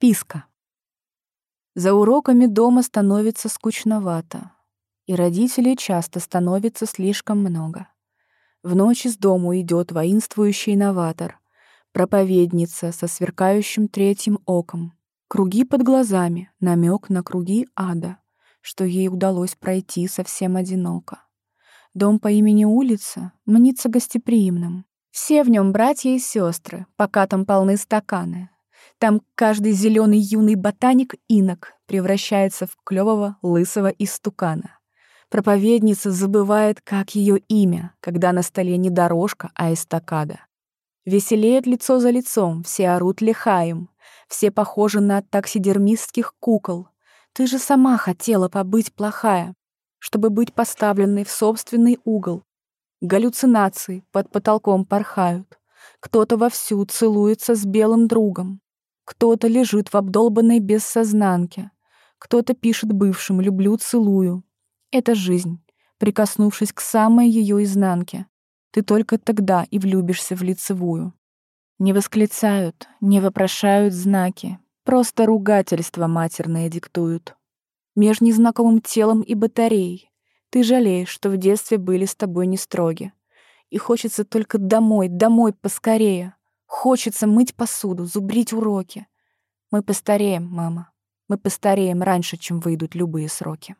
Писка. За уроками дома становится скучновато, и родителей часто становится слишком много. В ночь из дому идет воинствующий новатор, проповедница со сверкающим третьим оком, круги под глазами, намек на круги ада, что ей удалось пройти совсем одиноко. Дом по имени улица мнится гостеприимным. Все в нем братья и сестры, пока там полны стаканы. Там каждый зеленый юный ботаник инок превращается в клевого лысого истукана. Проповедница забывает, как ее имя, когда на столе не дорожка, а эстакада. Веселеет лицо за лицом, все орут лихаем, все похожи на таксидермистских кукол. Ты же сама хотела побыть плохая, чтобы быть поставленной в собственный угол. Галлюцинации под потолком порхают. Кто-то вовсю целуется с белым другом. Кто-то лежит в обдолбанной бессознанке. Кто-то пишет бывшим «люблю, целую», это жизнь, прикоснувшись к самой ее изнанке. Ты только тогда и влюбишься в лицевую. Не восклицают, не вопрошают знаки, просто ругательства матерные диктуют. Меж незнакомым телом и батареей ты жалеешь, что в детстве были с тобой не строги. И хочется только домой, домой поскорее. Хочется мыть посуду, зубрить уроки. Мы постареем, мама. Мы постареем раньше, чем выйдут любые сроки.